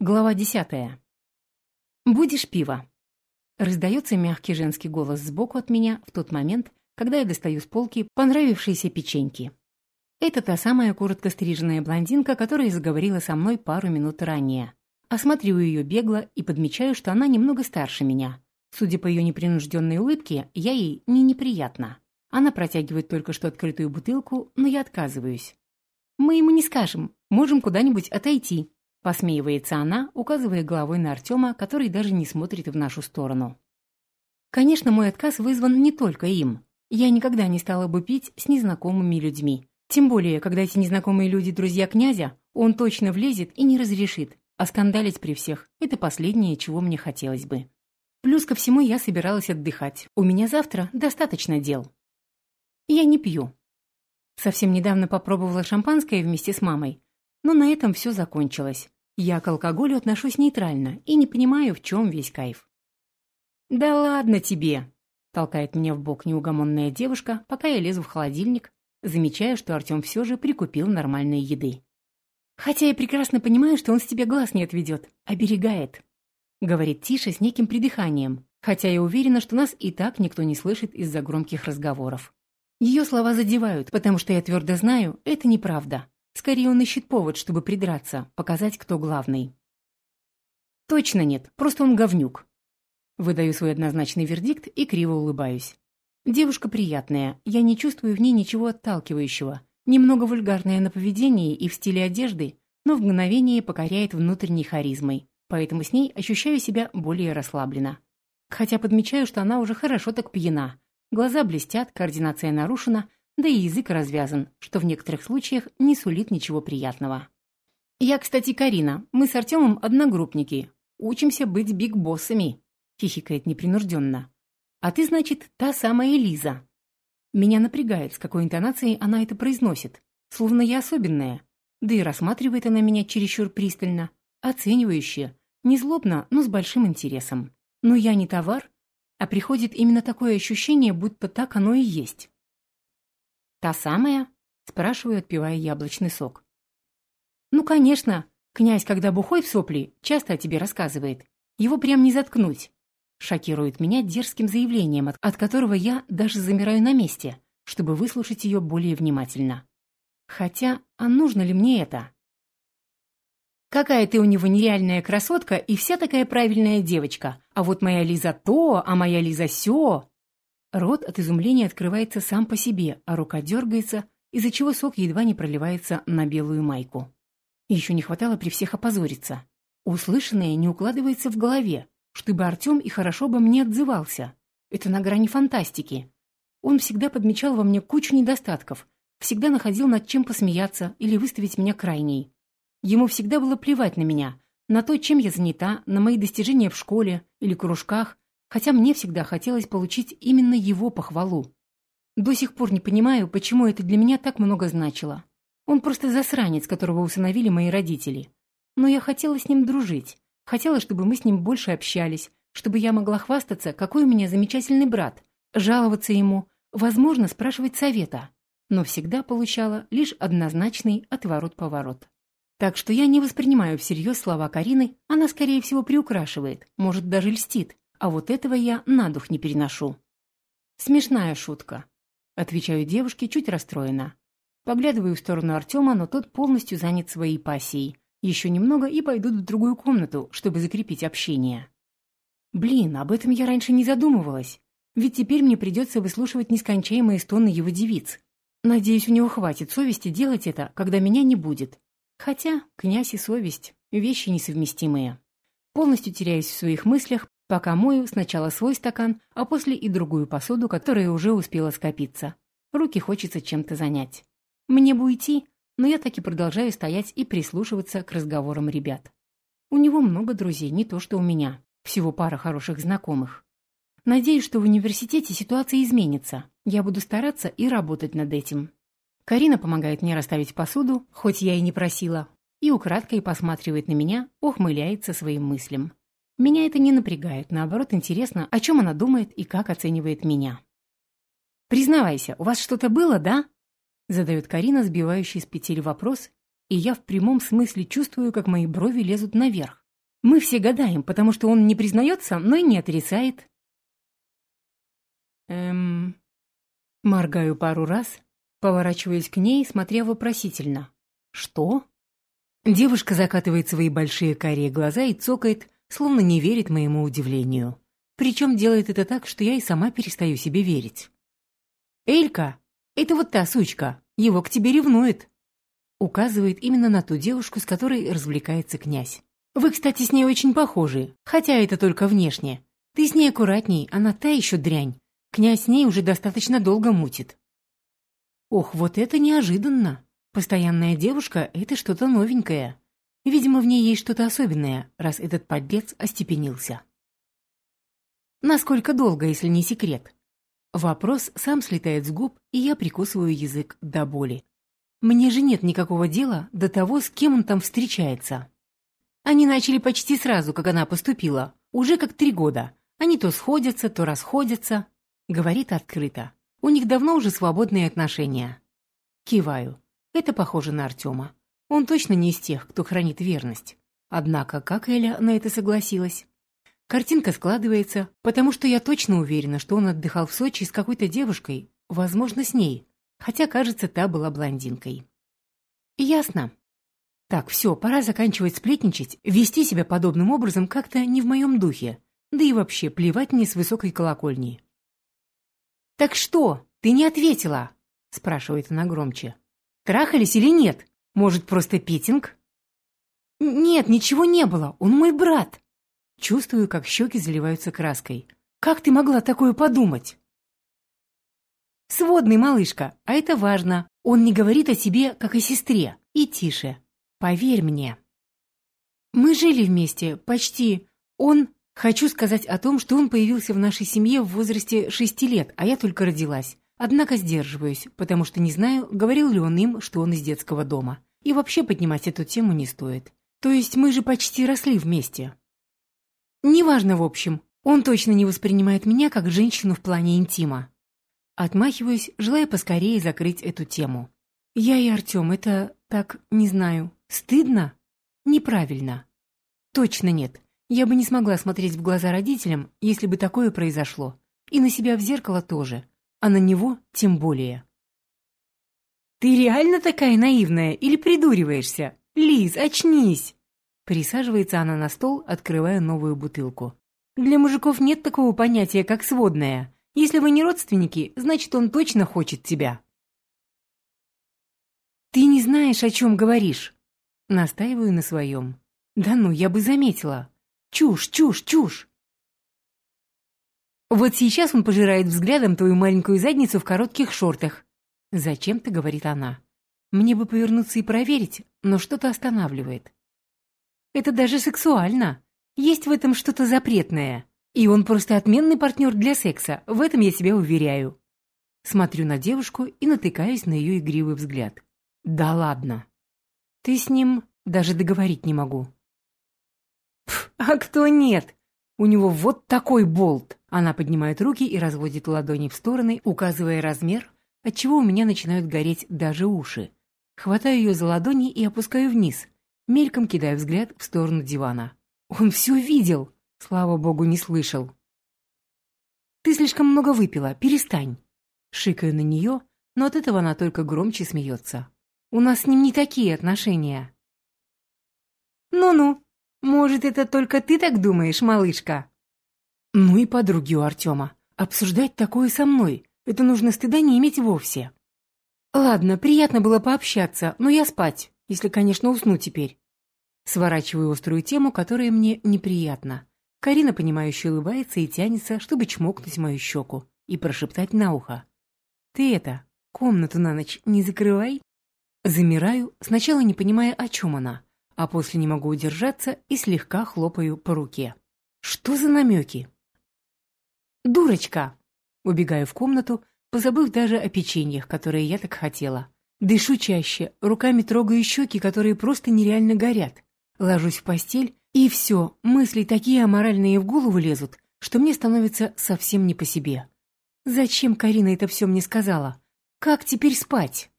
Глава десятая. «Будешь пиво?» Раздается мягкий женский голос сбоку от меня в тот момент, когда я достаю с полки понравившиеся печеньки. Это та самая коротко стриженная блондинка, которая заговорила со мной пару минут ранее. Осматриваю ее бегло и подмечаю, что она немного старше меня. Судя по ее непринужденной улыбке, я ей не неприятна. Она протягивает только что открытую бутылку, но я отказываюсь. «Мы ему не скажем, можем куда-нибудь отойти», Посмеивается она, указывая головой на Артема, который даже не смотрит в нашу сторону. Конечно, мой отказ вызван не только им. Я никогда не стала бы пить с незнакомыми людьми. Тем более, когда эти незнакомые люди друзья князя, он точно влезет и не разрешит. А скандалить при всех – это последнее, чего мне хотелось бы. Плюс ко всему я собиралась отдыхать. У меня завтра достаточно дел. Я не пью. Совсем недавно попробовала шампанское вместе с мамой, но на этом все закончилось. Я к алкоголю отношусь нейтрально и не понимаю, в чем весь кайф. «Да ладно тебе!» — толкает меня в бок неугомонная девушка, пока я лезу в холодильник, замечая, что Артем все же прикупил нормальной еды. «Хотя я прекрасно понимаю, что он с тебя глаз не отведет, оберегает», — говорит тише с неким придыханием, хотя я уверена, что нас и так никто не слышит из-за громких разговоров. Ее слова задевают, потому что я твердо знаю, это неправда. Скорее, он ищет повод, чтобы придраться, показать, кто главный. Точно нет, просто он говнюк. Выдаю свой однозначный вердикт и криво улыбаюсь. Девушка приятная, я не чувствую в ней ничего отталкивающего. Немного вульгарная на поведении и в стиле одежды, но в мгновение покоряет внутренней харизмой, поэтому с ней ощущаю себя более расслабленно. Хотя подмечаю, что она уже хорошо так пьяна. Глаза блестят, координация нарушена, да и язык развязан, что в некоторых случаях не сулит ничего приятного. «Я, кстати, Карина. Мы с Артемом одногруппники. Учимся быть биг-боссами», — хихикает непринужденно. «А ты, значит, та самая Лиза». Меня напрягает, с какой интонацией она это произносит, словно я особенная. Да и рассматривает она меня чересчур пристально, оценивающе, не злобно, но с большим интересом. Но я не товар, а приходит именно такое ощущение, будто так оно и есть. «Та самая?» — спрашиваю, отпивая яблочный сок. «Ну, конечно. Князь, когда бухой в сопли, часто о тебе рассказывает. Его прям не заткнуть». Шокирует меня дерзким заявлением, от которого я даже замираю на месте, чтобы выслушать ее более внимательно. Хотя, а нужно ли мне это? Какая ты у него нереальная красотка и вся такая правильная девочка. А вот моя Лиза то, а моя Лиза сё. Рот от изумления открывается сам по себе, а рука дергается, из-за чего сок едва не проливается на белую майку. Еще не хватало при всех опозориться. Услышанное не укладывается в голове, чтобы Артем и хорошо бы мне отзывался. Это на грани фантастики. Он всегда подмечал во мне кучу недостатков, всегда находил над чем посмеяться или выставить меня крайней. Ему всегда было плевать на меня, на то, чем я занята, на мои достижения в школе или кружках, хотя мне всегда хотелось получить именно его похвалу. До сих пор не понимаю, почему это для меня так много значило. Он просто засранец, которого усыновили мои родители. Но я хотела с ним дружить, хотела, чтобы мы с ним больше общались, чтобы я могла хвастаться, какой у меня замечательный брат, жаловаться ему, возможно, спрашивать совета. Но всегда получала лишь однозначный отворот-поворот. Так что я не воспринимаю всерьез слова Карины, она, скорее всего, приукрашивает, может, даже льстит, а вот этого я на дух не переношу. Смешная шутка. Отвечаю девушке чуть расстроена. Поглядываю в сторону Артема, но тот полностью занят своей пассией. Еще немного и пойдут в другую комнату, чтобы закрепить общение. Блин, об этом я раньше не задумывалась. Ведь теперь мне придется выслушивать нескончаемые стоны его девиц. Надеюсь, у него хватит совести делать это, когда меня не будет. Хотя князь и совесть — вещи несовместимые. Полностью теряюсь в своих мыслях, Пока мою сначала свой стакан, а после и другую посуду, которая уже успела скопиться. Руки хочется чем-то занять. Мне бы уйти, но я так и продолжаю стоять и прислушиваться к разговорам ребят. У него много друзей, не то что у меня. Всего пара хороших знакомых. Надеюсь, что в университете ситуация изменится. Я буду стараться и работать над этим. Карина помогает мне расставить посуду, хоть я и не просила, и украдкой посматривает на меня, ухмыляется своим мыслям. Меня это не напрягает, наоборот, интересно, о чем она думает и как оценивает меня. «Признавайся, у вас что-то было, да?» Задает Карина, сбивающий с петель вопрос, и я в прямом смысле чувствую, как мои брови лезут наверх. Мы все гадаем, потому что он не признается, но и не отрицает. Эм... Моргаю пару раз, поворачиваясь к ней, смотря вопросительно. «Что?» Девушка закатывает свои большие карие глаза и цокает, словно не верит моему удивлению. Причем делает это так, что я и сама перестаю себе верить. «Элька, это вот та сучка, его к тебе ревнует», указывает именно на ту девушку, с которой развлекается князь. «Вы, кстати, с ней очень похожи, хотя это только внешне. Ты с ней аккуратней, она та еще дрянь. Князь с ней уже достаточно долго мутит». Ох, вот это неожиданно. Постоянная девушка — это что-то новенькое. Видимо, в ней есть что-то особенное, раз этот подлец остепенился. Насколько долго, если не секрет? Вопрос сам слетает с губ, и я прикусываю язык до боли. Мне же нет никакого дела до того, с кем он там встречается. Они начали почти сразу, как она поступила. Уже как три года. Они то сходятся, то расходятся. Говорит открыто. У них давно уже свободные отношения. Киваю. Это похоже на Артема. Он точно не из тех, кто хранит верность. Однако, как Эля на это согласилась? Картинка складывается, потому что я точно уверена, что он отдыхал в Сочи с какой-то девушкой, возможно, с ней, хотя, кажется, та была блондинкой. Ясно. Так, все, пора заканчивать сплетничать, вести себя подобным образом как-то не в моем духе, да и вообще плевать мне с высокой колокольни. «Так что, ты не ответила?» — спрашивает она громче. «Трахались или нет? Может, просто питинг?» «Нет, ничего не было, он мой брат!» Чувствую, как щеки заливаются краской. «Как ты могла такое подумать?» «Сводный, малышка, а это важно. Он не говорит о себе, как о сестре. И тише. Поверь мне». «Мы жили вместе, почти. Он...» Хочу сказать о том, что он появился в нашей семье в возрасте шести лет, а я только родилась. Однако сдерживаюсь, потому что не знаю, говорил ли он им, что он из детского дома. И вообще поднимать эту тему не стоит. То есть мы же почти росли вместе. Неважно, в общем, он точно не воспринимает меня как женщину в плане интима. Отмахиваюсь, желая поскорее закрыть эту тему. Я и Артем, это так, не знаю, стыдно? Неправильно. Точно нет. Я бы не смогла смотреть в глаза родителям, если бы такое произошло. И на себя в зеркало тоже. А на него тем более. «Ты реально такая наивная или придуриваешься? Лиз, очнись!» Присаживается она на стол, открывая новую бутылку. «Для мужиков нет такого понятия, как сводная. Если вы не родственники, значит, он точно хочет тебя». «Ты не знаешь, о чем говоришь». Настаиваю на своем. «Да ну, я бы заметила. Чушь, чушь, чушь!» «Вот сейчас он пожирает взглядом твою маленькую задницу в коротких шортах». «Зачем-то», — говорит она. «Мне бы повернуться и проверить, но что-то останавливает. Это даже сексуально. Есть в этом что-то запретное. И он просто отменный партнер для секса, в этом я тебя уверяю. Смотрю на девушку и натыкаюсь на ее игривый взгляд. Да ладно. Ты с ним даже договорить не могу. Пф, а кто нет? У него вот такой болт. Она поднимает руки и разводит ладони в стороны, указывая размер, отчего у меня начинают гореть даже уши. Хватаю ее за ладони и опускаю вниз, Мельком кидая взгляд в сторону дивана. Он все видел, слава богу, не слышал. «Ты слишком много выпила, перестань!» Шикаю на нее, но от этого она только громче смеется. «У нас с ним не такие отношения». «Ну-ну, может, это только ты так думаешь, малышка?» «Ну и подруги у Артема. Обсуждать такое со мной. Это нужно стыда не иметь вовсе». «Ладно, приятно было пообщаться, но я спать, если, конечно, усну теперь». Сворачиваю острую тему, которая мне неприятна. Карина, понимающе улыбается и тянется, чтобы чмокнуть мою щеку и прошептать на ухо. «Ты это, комнату на ночь не закрывай!» Замираю, сначала не понимая, о чем она, а после не могу удержаться и слегка хлопаю по руке. «Что за намеки?» «Дурочка!» Убегаю в комнату, позабыв даже о печеньях, которые я так хотела. Дышу чаще, руками трогаю щеки, которые просто нереально горят. Ложусь в постель, и все, мысли такие аморальные в голову лезут, что мне становится совсем не по себе. Зачем Карина это все мне сказала? Как теперь спать?